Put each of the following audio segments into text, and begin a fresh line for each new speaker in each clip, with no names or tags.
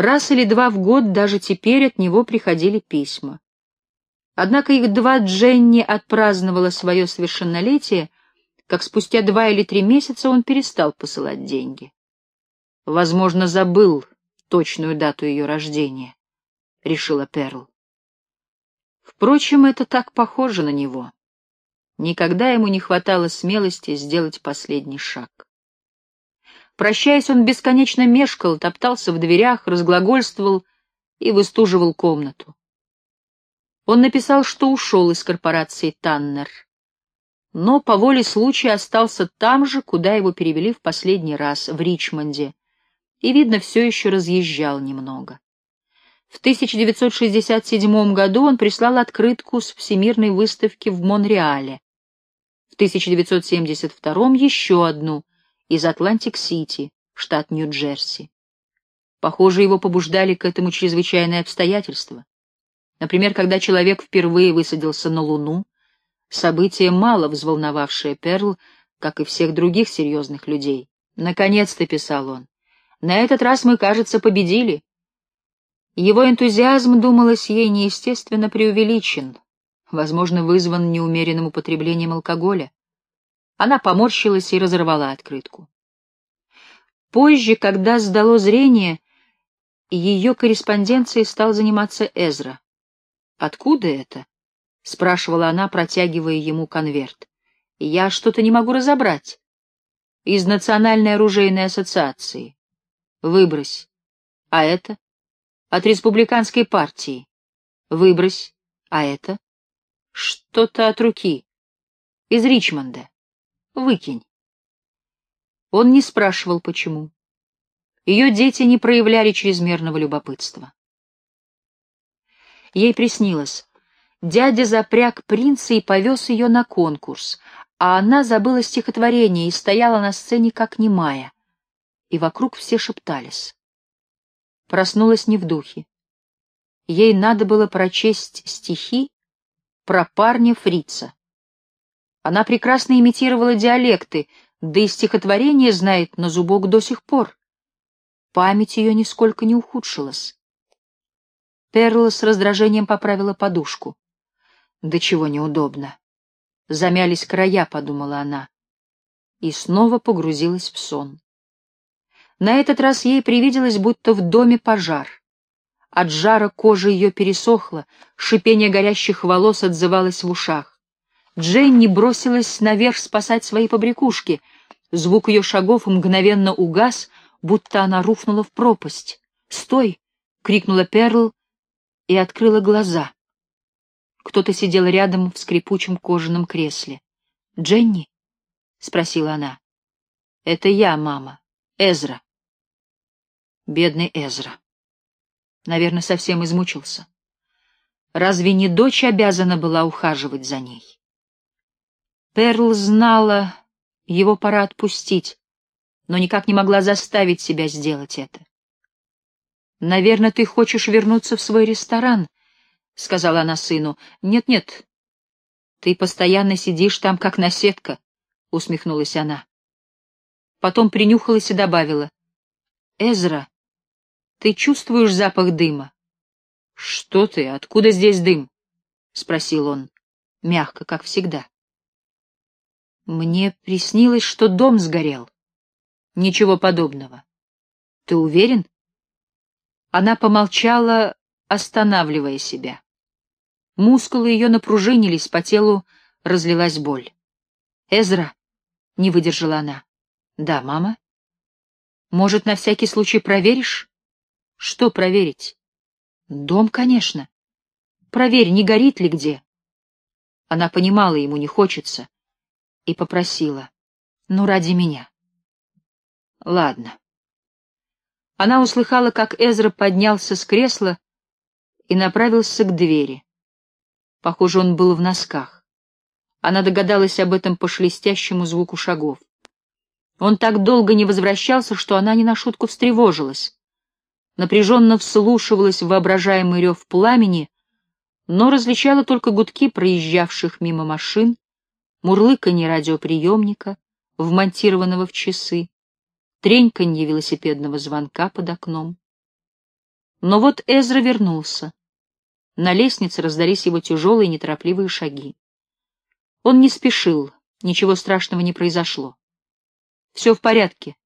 Раз или два в год даже теперь от него приходили письма. Однако их два Дженни отпраздновала свое совершеннолетие, как спустя два или три месяца он перестал посылать деньги. Возможно, забыл точную дату ее рождения, — решила Перл. Впрочем, это так похоже на него. Никогда ему не хватало смелости сделать последний шаг. Прощаясь, он бесконечно мешкал, топтался в дверях, разглагольствовал и выстуживал комнату. Он написал, что ушел из корпорации Таннер, но по воле случая остался там же, куда его перевели в последний раз, в Ричмонде, и, видно, все еще разъезжал немного. В 1967 году он прислал открытку с всемирной выставки в Монреале. В 1972 еще одну из Атлантик-Сити, штат Нью-Джерси. Похоже, его побуждали к этому чрезвычайные обстоятельства. Например, когда человек впервые высадился на Луну, событие, мало взволновавшее Перл, как и всех других серьезных людей. «Наконец-то», — писал он, — «на этот раз мы, кажется, победили. Его энтузиазм, думалось ей, неестественно преувеличен, возможно, вызван неумеренным употреблением алкоголя. Она поморщилась и разорвала открытку. Позже, когда сдало зрение, ее корреспонденцией стал заниматься Эзра. «Откуда это?» — спрашивала она, протягивая ему конверт. «Я что-то не могу разобрать». «Из Национальной оружейной ассоциации». «Выбрось». «А это?» от республиканской партии. Выбрось. А это? Что-то от руки. Из Ричмонда. Выкинь. Он не спрашивал, почему. Ее дети не проявляли чрезмерного любопытства. Ей приснилось. Дядя запряг принца и повез ее на конкурс, а она забыла стихотворение и стояла на сцене как немая. И вокруг все шептались проснулась не в духе. Ей надо было прочесть стихи про парня Фрица. Она прекрасно имитировала диалекты, да и стихотворение знает на зубок до сих пор. Память ее нисколько не ухудшилась. Перла с раздражением поправила подушку. Да чего неудобно. Замялись края, подумала она, и снова погрузилась в сон. На этот раз ей привиделось, будто в доме пожар. От жара кожа ее пересохла, шипение горящих волос отзывалось в ушах. Дженни бросилась наверх спасать свои побрякушки. Звук ее шагов мгновенно угас, будто она рухнула в пропасть. «Стой!» — крикнула Перл и открыла глаза. Кто-то сидел рядом в скрипучем кожаном кресле. «Дженни?» — спросила она. «Это я, мама. Эзра». Бедный Эзра. Наверное, совсем измучился. Разве не дочь обязана была ухаживать за ней? Перл знала, его пора отпустить, но никак не могла заставить себя сделать это. «Наверное, ты хочешь вернуться в свой ресторан», — сказала она сыну. «Нет-нет, ты постоянно сидишь там, как наседка», — усмехнулась она. Потом принюхалась и добавила. «Эзра, ты чувствуешь запах дыма? — Что ты? Откуда здесь дым? — спросил он, мягко, как всегда. Мне приснилось, что дом сгорел. Ничего подобного. Ты уверен? Она помолчала, останавливая себя. Мускулы ее напружинились, по телу разлилась боль. «Эзра!» — не выдержала она. «Да, мама?» «Может, на всякий случай проверишь?» Что проверить? Дом, конечно. Проверь, не горит ли где. Она понимала, ему не хочется, и попросила. Ну, ради меня. Ладно. Она услыхала, как Эзра поднялся с кресла и направился к двери. Похоже, он был в носках. Она догадалась об этом по шелестящему звуку шагов. Он так долго не возвращался, что она не на шутку встревожилась напряженно вслушивалась в воображаемый рев пламени, но различала только гудки проезжавших мимо машин, мурлыканье радиоприемника, вмонтированного в часы, треньканье велосипедного звонка под окном. Но вот Эзра вернулся. На лестнице раздались его тяжелые неторопливые шаги. Он не спешил, ничего страшного не произошло. «Все в порядке».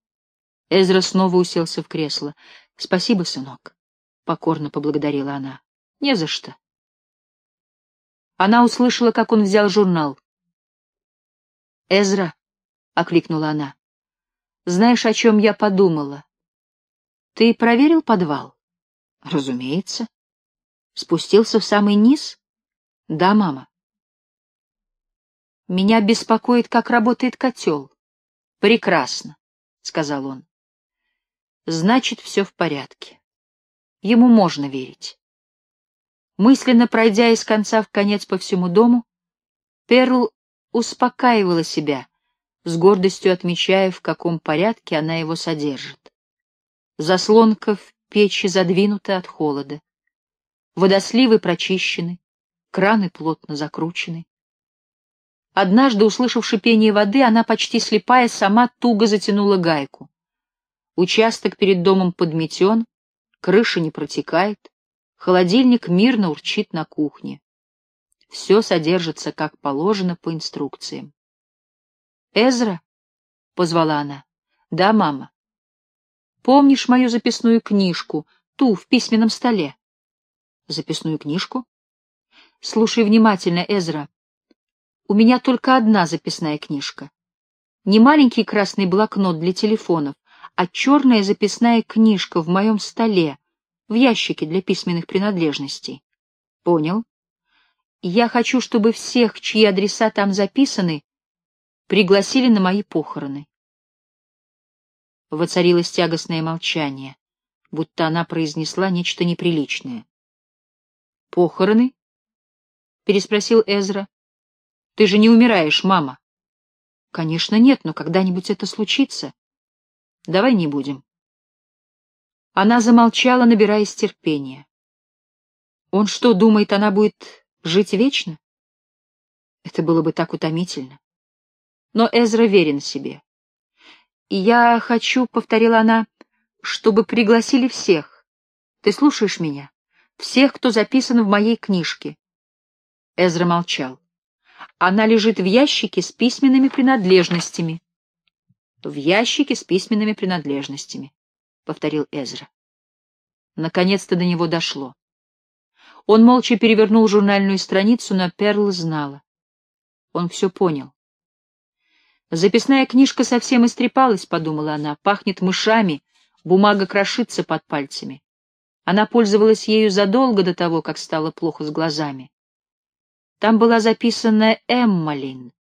Эзра снова уселся в кресло. «Спасибо, сынок», — покорно поблагодарила она. «Не за что». Она услышала, как он взял журнал. «Эзра», — окликнула она, — «знаешь, о чем я подумала? Ты проверил подвал?» «Разумеется». «Спустился в самый низ?» «Да, мама». «Меня беспокоит, как работает котел». «Прекрасно», — сказал он. «Значит, все в порядке. Ему можно верить». Мысленно пройдя из конца в конец по всему дому, Перл успокаивала себя, с гордостью отмечая, в каком порядке она его содержит. Заслонка в печи задвинута от холода. Водосливы прочищены, краны плотно закручены. Однажды, услышав шипение воды, она, почти слепая, сама туго затянула гайку. Участок перед домом подметен, крыша не протекает, холодильник мирно урчит на кухне. Все содержится, как положено, по инструкциям. «Эзра?» — позвала она. «Да, мама». «Помнишь мою записную книжку, ту, в письменном столе?» «Записную книжку?» «Слушай внимательно, Эзра. У меня только одна записная книжка. Не маленький красный блокнот для телефонов, а черная записная книжка в моем столе, в ящике для письменных принадлежностей. Понял? Я хочу, чтобы всех, чьи адреса там записаны, пригласили на мои похороны. Воцарилось тягостное молчание, будто она произнесла нечто неприличное. «Похороны?» — переспросил Эзра. «Ты же не умираешь, мама». «Конечно нет, но когда-нибудь это случится. Давай не будем». Она замолчала, набираясь терпения. Он что, думает, она будет Жить вечно? Это было бы так утомительно. Но Эзра верен себе. И я хочу, — повторила она, — чтобы пригласили всех. Ты слушаешь меня? Всех, кто записан в моей книжке. Эзра молчал. Она лежит в ящике с письменными принадлежностями. В ящике с письменными принадлежностями, — повторил Эзра. Наконец-то до него дошло. Он молча перевернул журнальную страницу, но Перл знала. Он все понял. «Записная книжка совсем истрепалась», — подумала она, — «пахнет мышами, бумага крошится под пальцами». Она пользовалась ею задолго до того, как стало плохо с глазами. Там была записана Эммалин,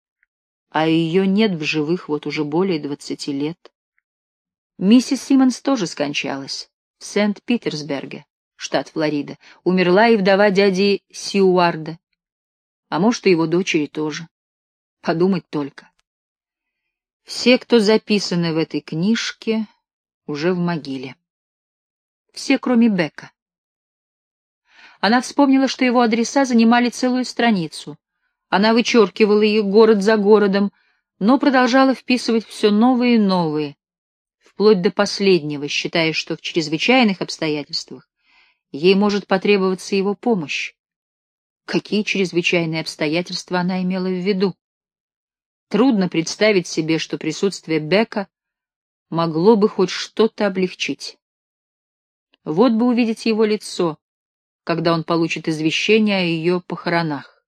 а ее нет в живых вот уже более двадцати лет. Миссис Симмонс тоже скончалась в Сент-Питерсберге штат Флорида, умерла и вдова дяди Сьюарда. А может, и его дочери тоже. Подумать только. Все, кто записаны в этой книжке, уже в могиле. Все, кроме Бека. Она вспомнила, что его адреса занимали целую страницу. Она вычеркивала их город за городом, но продолжала вписывать все новые и новые, вплоть до последнего, считая, что в чрезвычайных обстоятельствах Ей может потребоваться его помощь. Какие чрезвычайные обстоятельства она имела в виду? Трудно представить себе, что присутствие Бека могло бы хоть что-то облегчить. Вот бы увидеть его лицо, когда он получит извещение о ее похоронах.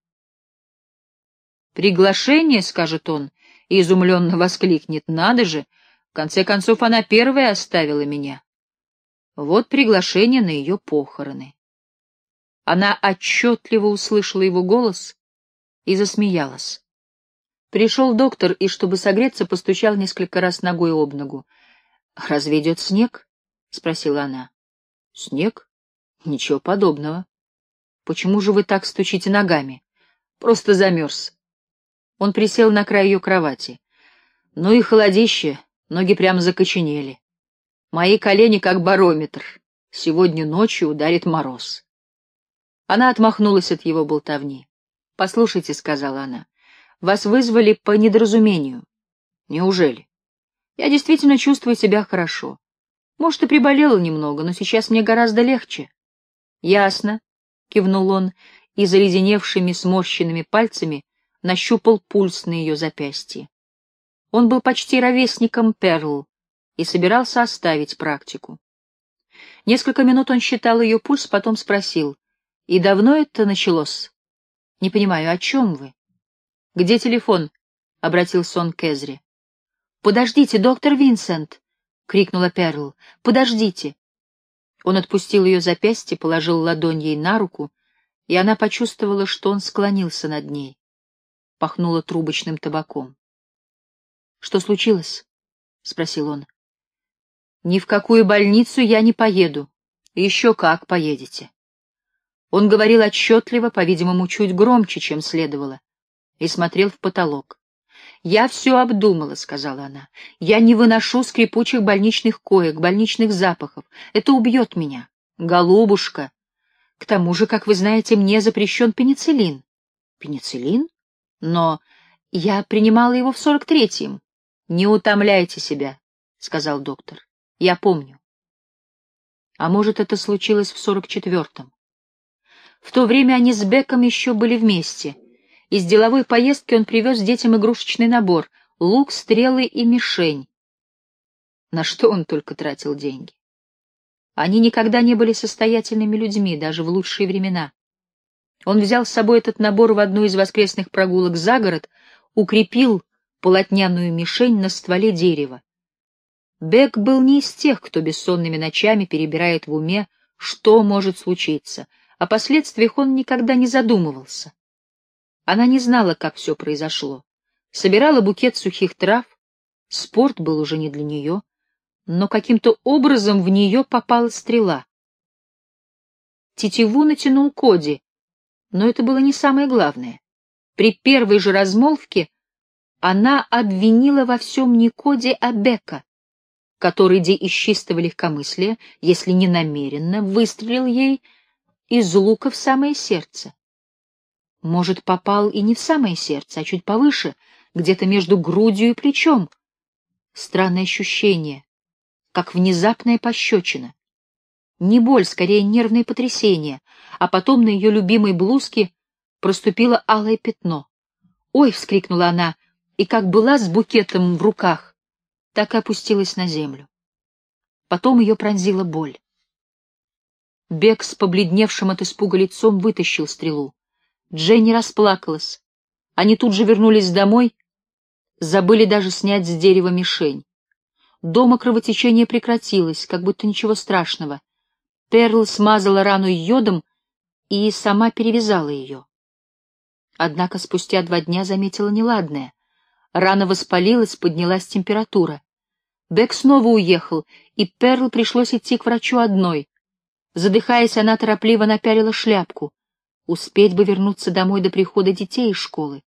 «Приглашение», — скажет он, и изумленно воскликнет, — «надо же! В конце концов, она первая оставила меня». Вот приглашение на ее похороны. Она отчетливо услышала его голос и засмеялась. Пришел доктор и, чтобы согреться, постучал несколько раз ногой об ногу. — Разве идет снег? — спросила она. — Снег? Ничего подобного. — Почему же вы так стучите ногами? — Просто замерз. Он присел на край ее кровати. Ну и холодище, ноги прямо закоченели. Мои колени как барометр. Сегодня ночью ударит мороз. Она отмахнулась от его болтовни. «Послушайте», — сказала она, — «вас вызвали по недоразумению». «Неужели?» «Я действительно чувствую себя хорошо. Может, и приболела немного, но сейчас мне гораздо легче». Ясно, кивнул он и заледеневшими сморщенными пальцами нащупал пульс на ее запястье. Он был почти ровесником Перл и собирался оставить практику. Несколько минут он считал ее пульс, потом спросил, «И давно это началось?» «Не понимаю, о чем вы?» «Где телефон?» — обратился он к Эзре. «Подождите, доктор Винсент!» — крикнула Перл. «Подождите!» Он отпустил ее запястье, положил ладонь ей на руку, и она почувствовала, что он склонился над ней. Пахнуло трубочным табаком. «Что случилось?» — спросил он. «Ни в какую больницу я не поеду. Еще как поедете». Он говорил отчетливо, по-видимому, чуть громче, чем следовало, и смотрел в потолок. «Я все обдумала», — сказала она. «Я не выношу скрипучих больничных коек, больничных запахов. Это убьет меня. Голубушка. К тому же, как вы знаете, мне запрещен пенициллин». «Пенициллин? Но я принимала его в сорок третьем». «Не утомляйте себя», — сказал доктор. «Я помню». А может, это случилось в сорок четвертом. В то время они с Беком еще были вместе — из деловой поездки он привез детям игрушечный набор — лук, стрелы и мишень. На что он только тратил деньги. Они никогда не были состоятельными людьми, даже в лучшие времена. Он взял с собой этот набор в одну из воскресных прогулок за город, укрепил полотняную мишень на стволе дерева. Бек был не из тех, кто бессонными ночами перебирает в уме, что может случиться, о последствиях он никогда не задумывался. Она не знала, как все произошло. Собирала букет сухих трав. Спорт был уже не для нее, но каким-то образом в нее попала стрела. Тетиву натянул Коди, но это было не самое главное. При первой же размолвке она обвинила во всем не Коди, а Бека, который, де из чистого легкомыслия, если не намеренно, выстрелил ей из лука в самое сердце. Может, попал и не в самое сердце, а чуть повыше, где-то между грудью и плечом. Странное ощущение, как внезапная пощечина. Не боль, скорее нервное потрясение, а потом на ее любимой блузке проступило алое пятно. «Ой!» — вскрикнула она, и как была с букетом в руках, так и опустилась на землю. Потом ее пронзила боль. Бег с побледневшим от испуга лицом вытащил стрелу. Дженни расплакалась. Они тут же вернулись домой, забыли даже снять с дерева мишень. Дома кровотечение прекратилось, как будто ничего страшного. Перл смазала рану йодом и сама перевязала ее. Однако спустя два дня заметила неладное. Рана воспалилась, поднялась температура. Бек снова уехал, и Перл пришлось идти к врачу одной. Задыхаясь, она торопливо напялила шляпку. Успеть бы вернуться домой до прихода детей из школы.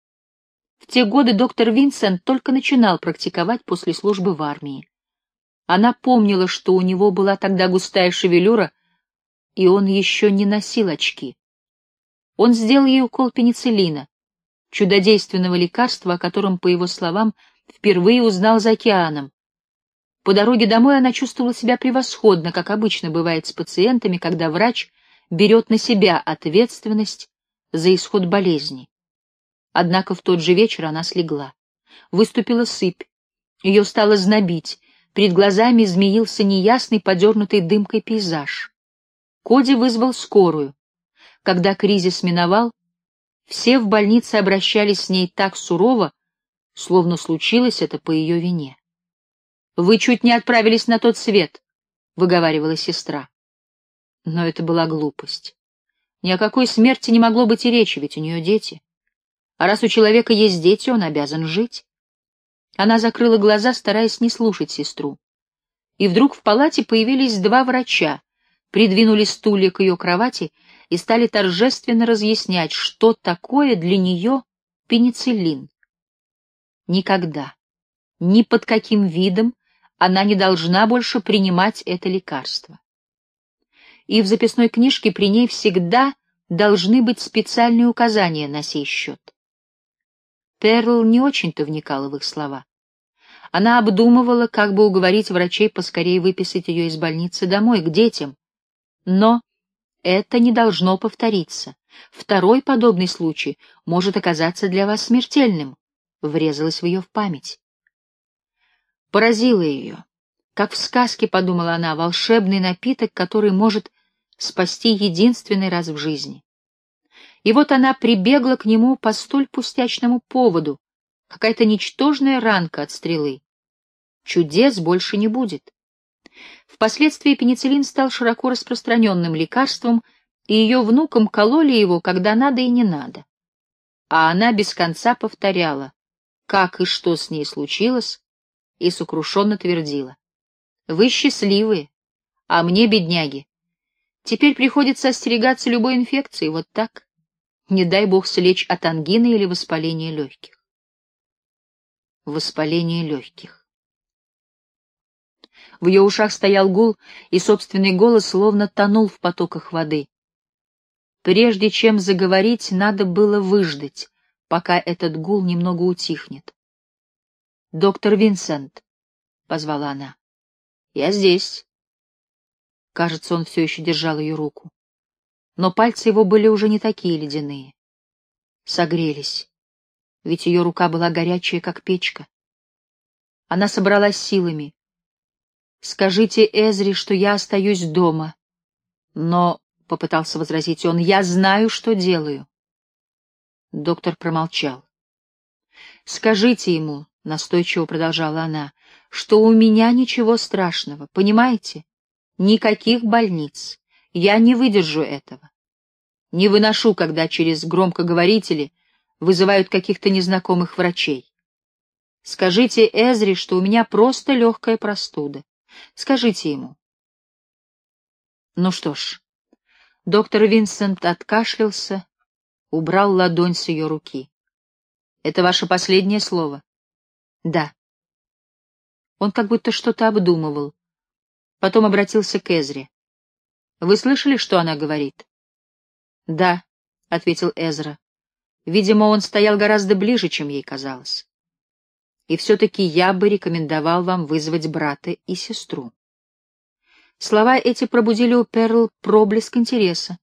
В те годы доктор Винсент только начинал практиковать после службы в армии. Она помнила, что у него была тогда густая шевелюра, и он еще не носил очки. Он сделал ей укол пенициллина, чудодейственного лекарства, о котором, по его словам, впервые узнал за океаном. По дороге домой она чувствовала себя превосходно, как обычно бывает с пациентами, когда врач берет на себя ответственность за исход болезни. Однако в тот же вечер она слегла. Выступила сыпь, ее стало знобить, перед глазами змеился неясный, подернутый дымкой пейзаж. Коди вызвал скорую. Когда кризис миновал, все в больнице обращались с ней так сурово, словно случилось это по ее вине. «Вы чуть не отправились на тот свет», — выговаривала сестра. Но это была глупость. Ни о какой смерти не могло быть и речи, ведь у нее дети. А раз у человека есть дети, он обязан жить. Она закрыла глаза, стараясь не слушать сестру. И вдруг в палате появились два врача, придвинули стулья к ее кровати и стали торжественно разъяснять, что такое для нее пенициллин. Никогда, ни под каким видом она не должна больше принимать это лекарство и в записной книжке при ней всегда должны быть специальные указания на сей счет. Перл не очень-то вникала в их слова. Она обдумывала, как бы уговорить врачей поскорее выписать ее из больницы домой, к детям. Но Это не должно повториться. Второй подобный случай может оказаться для вас смертельным. Врезалась в ее в память. Поразило ее. Как в сказке, подумала она, волшебный напиток, который может спасти единственный раз в жизни. И вот она прибегла к нему по столь пустячному поводу, какая-то ничтожная ранка от стрелы. Чудес больше не будет. Впоследствии пенициллин стал широко распространенным лекарством, и ее внукам кололи его, когда надо и не надо. А она без конца повторяла, как и что с ней случилось, и сокрушенно твердила. «Вы счастливые, а мне, бедняги, теперь приходится остерегаться любой инфекции, вот так. Не дай бог слечь от ангины или воспаления легких». Воспаление легких. В ее ушах стоял гул, и собственный голос словно тонул в потоках воды. Прежде чем заговорить, надо было выждать, пока этот гул немного утихнет. «Доктор Винсент», — позвала она, — «я здесь». Кажется, он все еще держал ее руку. Но пальцы его были уже не такие ледяные. Согрелись, ведь ее рука была горячая, как печка. Она собралась силами, Скажите Эзри, что я остаюсь дома. Но, — попытался возразить он, — я знаю, что делаю. Доктор промолчал. Скажите ему, — настойчиво продолжала она, — что у меня ничего страшного, понимаете? Никаких больниц. Я не выдержу этого. Не выношу, когда через громкоговорители вызывают каких-то незнакомых врачей. Скажите Эзри, что у меня просто легкая простуда. Скажите ему. Ну что ж, доктор Винсент откашлялся, убрал ладонь с ее руки. Это ваше последнее слово? Да. Он как будто что-то обдумывал. Потом обратился к Эзре. Вы слышали, что она говорит? Да, ответил Эзра. Видимо, он стоял гораздо ближе, чем ей казалось и все-таки я бы рекомендовал вам вызвать брата и сестру. Слова эти пробудили у Перл проблеск интереса.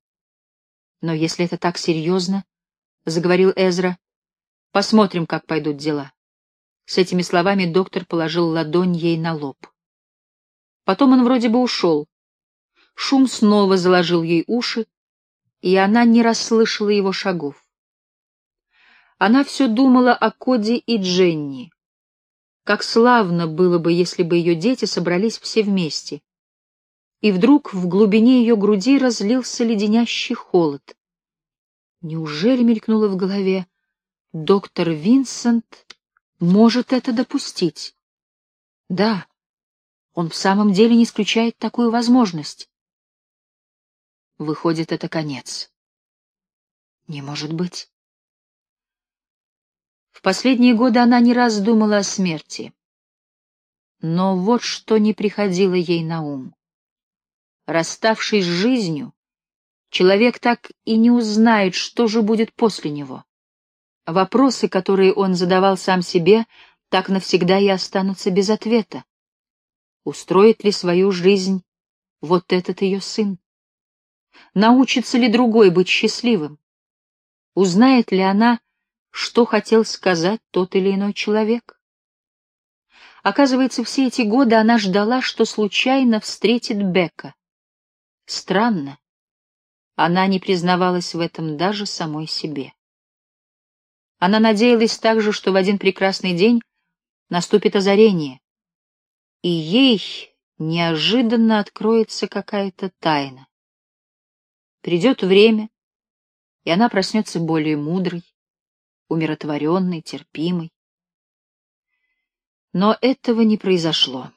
Но если это так серьезно, — заговорил Эзра, — посмотрим, как пойдут дела. С этими словами доктор положил ладонь ей на лоб. Потом он вроде бы ушел. Шум снова заложил ей уши, и она не расслышала его шагов. Она все думала о Коде и Дженни, как славно было бы, если бы ее дети собрались все вместе. И вдруг в глубине ее груди разлился леденящий холод. Неужели мелькнуло в голове, доктор Винсент может это допустить? Да, он в самом деле не исключает такую возможность. Выходит, это конец. Не может быть. В последние годы она не раз думала о смерти. Но вот что не приходило ей на ум. Расставшись с жизнью, человек так и не узнает, что же будет после него. Вопросы, которые он задавал сам себе, так навсегда и останутся без ответа. Устроит ли свою жизнь вот этот ее сын? Научится ли другой быть счастливым? Узнает ли она, что хотел сказать тот или иной человек. Оказывается, все эти годы она ждала, что случайно встретит Бека. Странно. Она не признавалась в этом даже самой себе. Она надеялась также, что в один прекрасный день наступит озарение, и ей неожиданно откроется какая-то тайна. Придет время, и она проснется более мудрой, умиротворенной, терпимой. Но этого не произошло,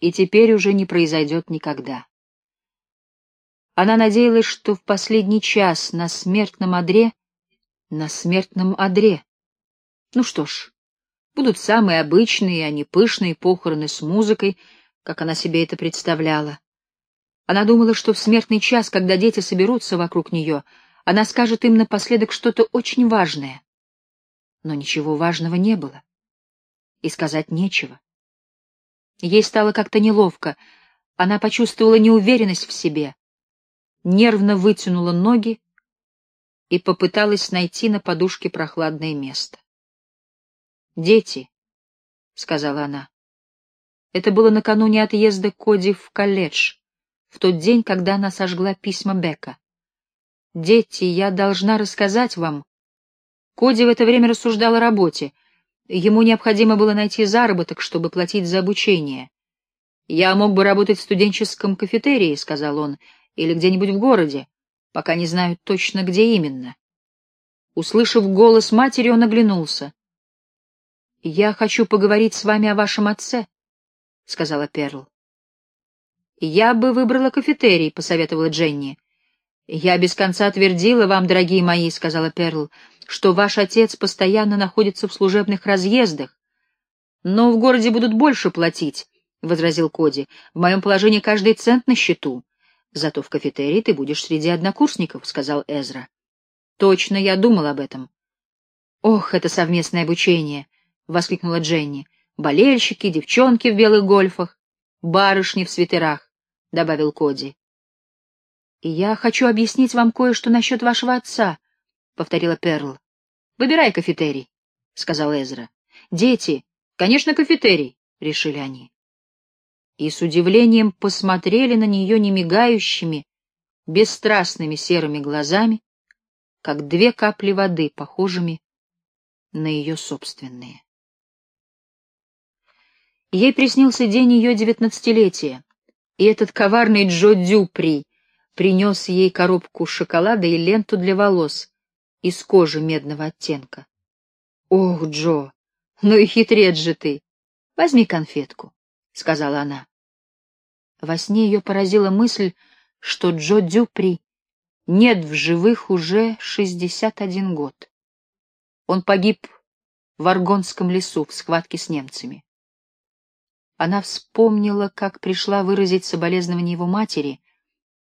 и теперь уже не произойдет никогда. Она надеялась, что в последний час на смертном одре, на смертном одре. Ну что ж, будут самые обычные, а не пышные похороны с музыкой, как она себе это представляла. Она думала, что в смертный час, когда дети соберутся вокруг нее, она скажет им напоследок что-то очень важное но ничего важного не было. И сказать нечего. Ей стало как-то неловко, она почувствовала неуверенность в себе. нервно вытянула ноги и попыталась найти на подушке прохладное место. «Дети», — сказала она. Это было накануне отъезда Коди в колледж, в тот день, когда она сожгла письма Бека. «Дети, я должна рассказать вам». Коди в это время рассуждал о работе. Ему необходимо было найти заработок, чтобы платить за обучение. «Я мог бы работать в студенческом кафетерии», — сказал он, — «или где-нибудь в городе, пока не знаю точно, где именно». Услышав голос матери, он оглянулся. «Я хочу поговорить с вами о вашем отце», — сказала Перл. «Я бы выбрала кафетерий», — посоветовала Дженни. «Я без конца твердила вам, дорогие мои», — сказала Перл, — «что ваш отец постоянно находится в служебных разъездах. Но в городе будут больше платить», — возразил Коди. «В моем положении каждый цент на счету. Зато в кафетерии ты будешь среди однокурсников», — сказал Эзра. «Точно, я думал об этом». «Ох, это совместное обучение!» — воскликнула Дженни. «Болельщики, девчонки в белых гольфах, барышни в свитерах», — добавил Коди. «И я хочу объяснить вам кое-что насчет вашего отца», — повторила Перл. «Выбирай кафетерий», — сказал Эзра. «Дети, конечно, кафетерий», — решили они. И с удивлением посмотрели на нее немигающими, бесстрастными серыми глазами, как две капли воды, похожими на ее собственные. Ей приснился день ее девятнадцатилетия, и этот коварный Джо Дюпри принес ей коробку шоколада и ленту для волос из кожи медного оттенка. «Ох, Джо, ну и хитрец же ты! Возьми конфетку», — сказала она. Во сне ее поразила мысль, что Джо Дюпри нет в живых уже шестьдесят один год. Он погиб в Аргонском лесу в схватке с немцами. Она вспомнила, как пришла выразить соболезнование его матери,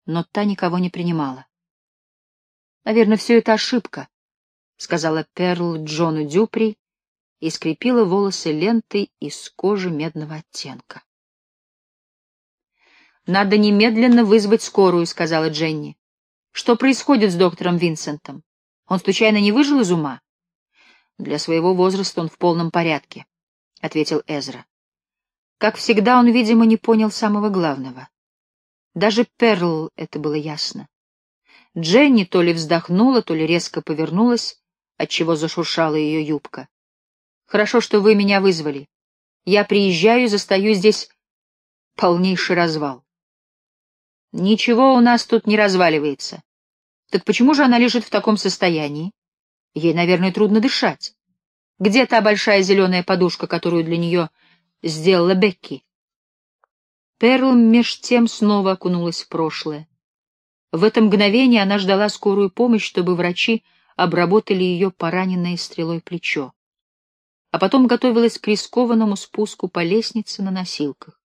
но та никого не принимала. «Наверное, все это ошибка», — сказала Перл Джону Дюпри и скрепила волосы лентой из кожи медного оттенка. «Надо немедленно вызвать скорую», — сказала Дженни. «Что происходит с доктором Винсентом? Он случайно не выжил из ума?» «Для своего возраста он в полном порядке», — ответил Эзра. Как всегда, он, видимо, не понял самого главного. Даже Перл это было ясно. Дженни то ли вздохнула, то ли резко повернулась, отчего зашуршала ее юбка. «Хорошо, что вы меня вызвали. Я приезжаю и застаю здесь полнейший развал». «Ничего у нас тут не разваливается. Так почему же она лежит в таком состоянии? Ей, наверное, трудно дышать. Где та большая зеленая подушка, которую для нее сделала Бекки?» Перл меж тем снова окунулась в прошлое. В это мгновение она ждала скорую помощь, чтобы врачи обработали ее пораненное стрелой плечо. А потом готовилась к рискованному спуску по лестнице на носилках.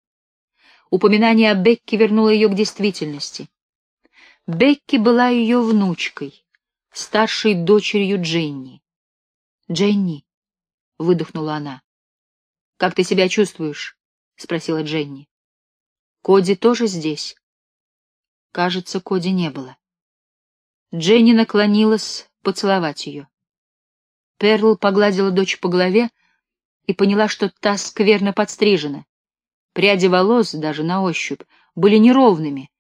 Упоминание о Бекке вернуло ее к действительности. Бекки была ее внучкой, старшей дочерью Дженни. «Дженни», — выдохнула она. «Как ты себя чувствуешь?» — спросила Дженни. Коди тоже здесь? Кажется, Коди не было. Дженни наклонилась поцеловать ее. Перл погладила дочь по голове и поняла, что та скверно подстрижена. Пряди волос, даже на ощупь, были неровными,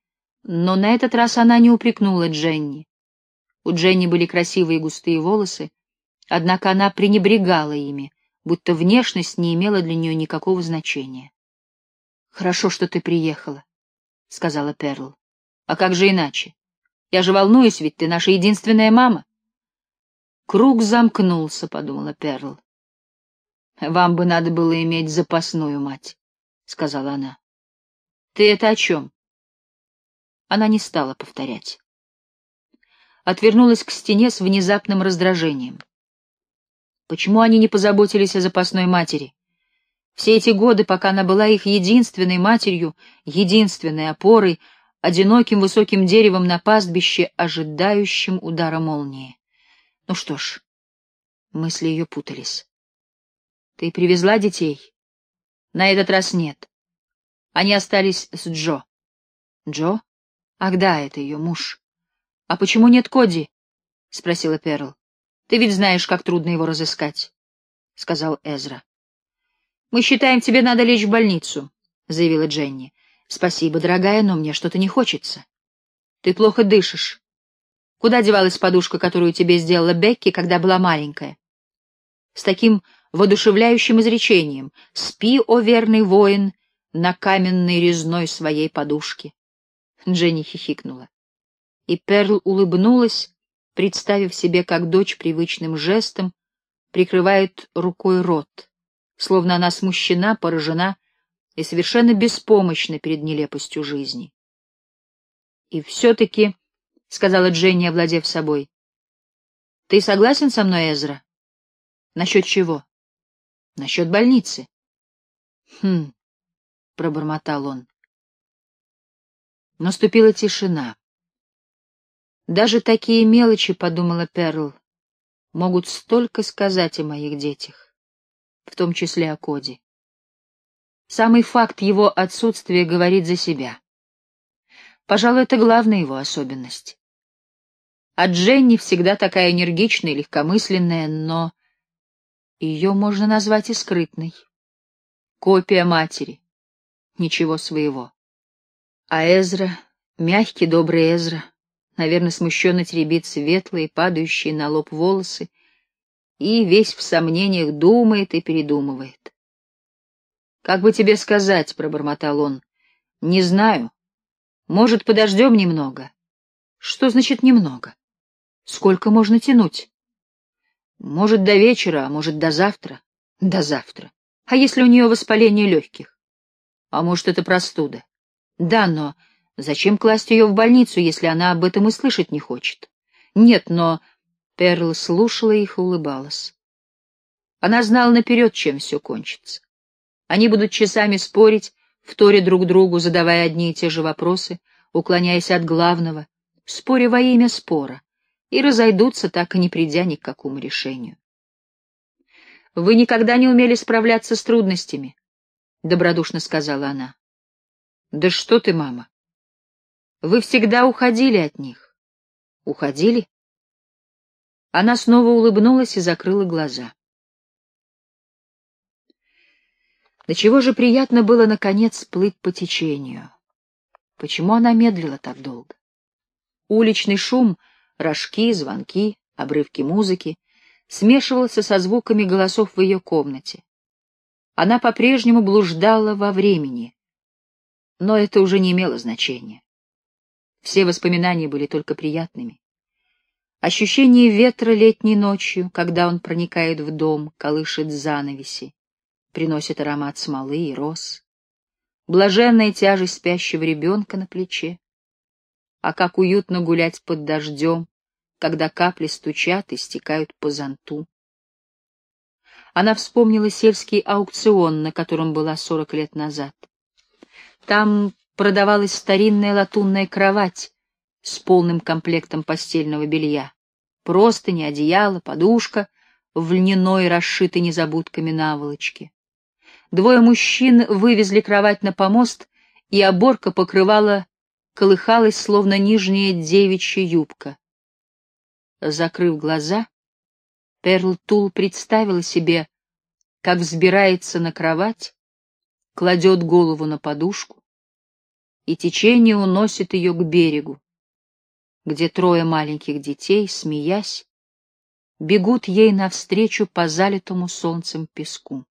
но на этот раз она не упрекнула Дженни. У Дженни были красивые густые волосы, однако она пренебрегала ими, будто внешность не имела для нее никакого значения. «Хорошо, что ты приехала», — сказала Перл. «А как же иначе? Я же волнуюсь, ведь ты наша единственная мама». «Круг замкнулся», — подумала Перл. «Вам бы надо было иметь запасную мать», — сказала она. «Ты это о чем?» Она не стала повторять. Отвернулась к стене с внезапным раздражением. Почему они не позаботились о запасной матери? Все эти годы, пока она была их единственной матерью, единственной опорой, одиноким высоким деревом на пастбище, ожидающим удара молнии. Ну что ж, мысли ее путались. «Ты привезла детей?» «На этот раз нет. Они остались с Джо». «Джо? Ах да, это ее муж». — А почему нет Коди? — спросила Перл. — Ты ведь знаешь, как трудно его разыскать, — сказал Эзра. — Мы считаем, тебе надо лечь в больницу, — заявила Дженни. — Спасибо, дорогая, но мне что-то не хочется. Ты плохо дышишь. Куда девалась подушка, которую тебе сделала Бекки, когда была маленькая? С таким воодушевляющим изречением «Спи, о верный воин, на каменной резной своей подушке». Дженни хихикнула. И Перл улыбнулась, представив себе, как дочь привычным жестом прикрывает рукой рот, словно она смущена, поражена и совершенно беспомощна перед нелепостью жизни. «И все-таки», — сказала Дженни, овладев собой, — «ты согласен со мной, Эзра?» «Насчет чего?» «Насчет больницы». «Хм», — пробормотал он. Наступила тишина. Даже такие мелочи, — подумала Перл, — могут столько сказать о моих детях, в том числе о Коде. Самый факт его отсутствия говорит за себя. Пожалуй, это главная его особенность. А Дженни всегда такая энергичная и легкомысленная, но ее можно назвать и скрытной. Копия матери. Ничего своего. А Эзра, мягкий, добрый Эзра, наверное, смущенно теребит светлые, падающие на лоб волосы, и весь в сомнениях думает и передумывает. «Как бы тебе сказать?» — пробормотал он. «Не знаю. Может, подождем немного?» «Что значит немного? Сколько можно тянуть?» «Может, до вечера, а может, до завтра?» «До завтра. А если у нее воспаление легких?» «А может, это простуда?» «Да, но Зачем класть ее в больницу, если она об этом и слышать не хочет? Нет, но... Перл слушала их и улыбалась. Она знала наперед, чем все кончится. Они будут часами спорить, вторя друг другу, задавая одни и те же вопросы, уклоняясь от главного, споря во имя спора, и разойдутся, так и не придя ни к какому решению. «Вы никогда не умели справляться с трудностями», — добродушно сказала она. «Да что ты, мама! Вы всегда уходили от них. Уходили? Она снова улыбнулась и закрыла глаза. До чего же приятно было, наконец, плыть по течению. Почему она медлила так долго? Уличный шум, рожки, звонки, обрывки музыки смешивался со звуками голосов в ее комнате. Она по-прежнему блуждала во времени, но это уже не имело значения. Все воспоминания были только приятными. Ощущение ветра летней ночью, когда он проникает в дом, колышет занавеси, приносит аромат смолы и роз. Блаженная тяжесть спящего ребенка на плече. А как уютно гулять под дождем, когда капли стучат и стекают по зонту. Она вспомнила сельский аукцион, на котором была сорок лет назад. Там продавалась старинная латунная кровать с полным комплектом постельного белья. Простыни, одеяло, подушка в льняной, расшитой незабудками наволочке. Двое мужчин вывезли кровать на помост, и оборка покрывала, колыхалась, словно нижняя девичья юбка. Закрыв глаза, Перл Тул представила себе, как взбирается на кровать, кладет голову на подушку, и течение уносит ее к берегу, где трое маленьких детей, смеясь, бегут ей навстречу по залитому солнцем песку.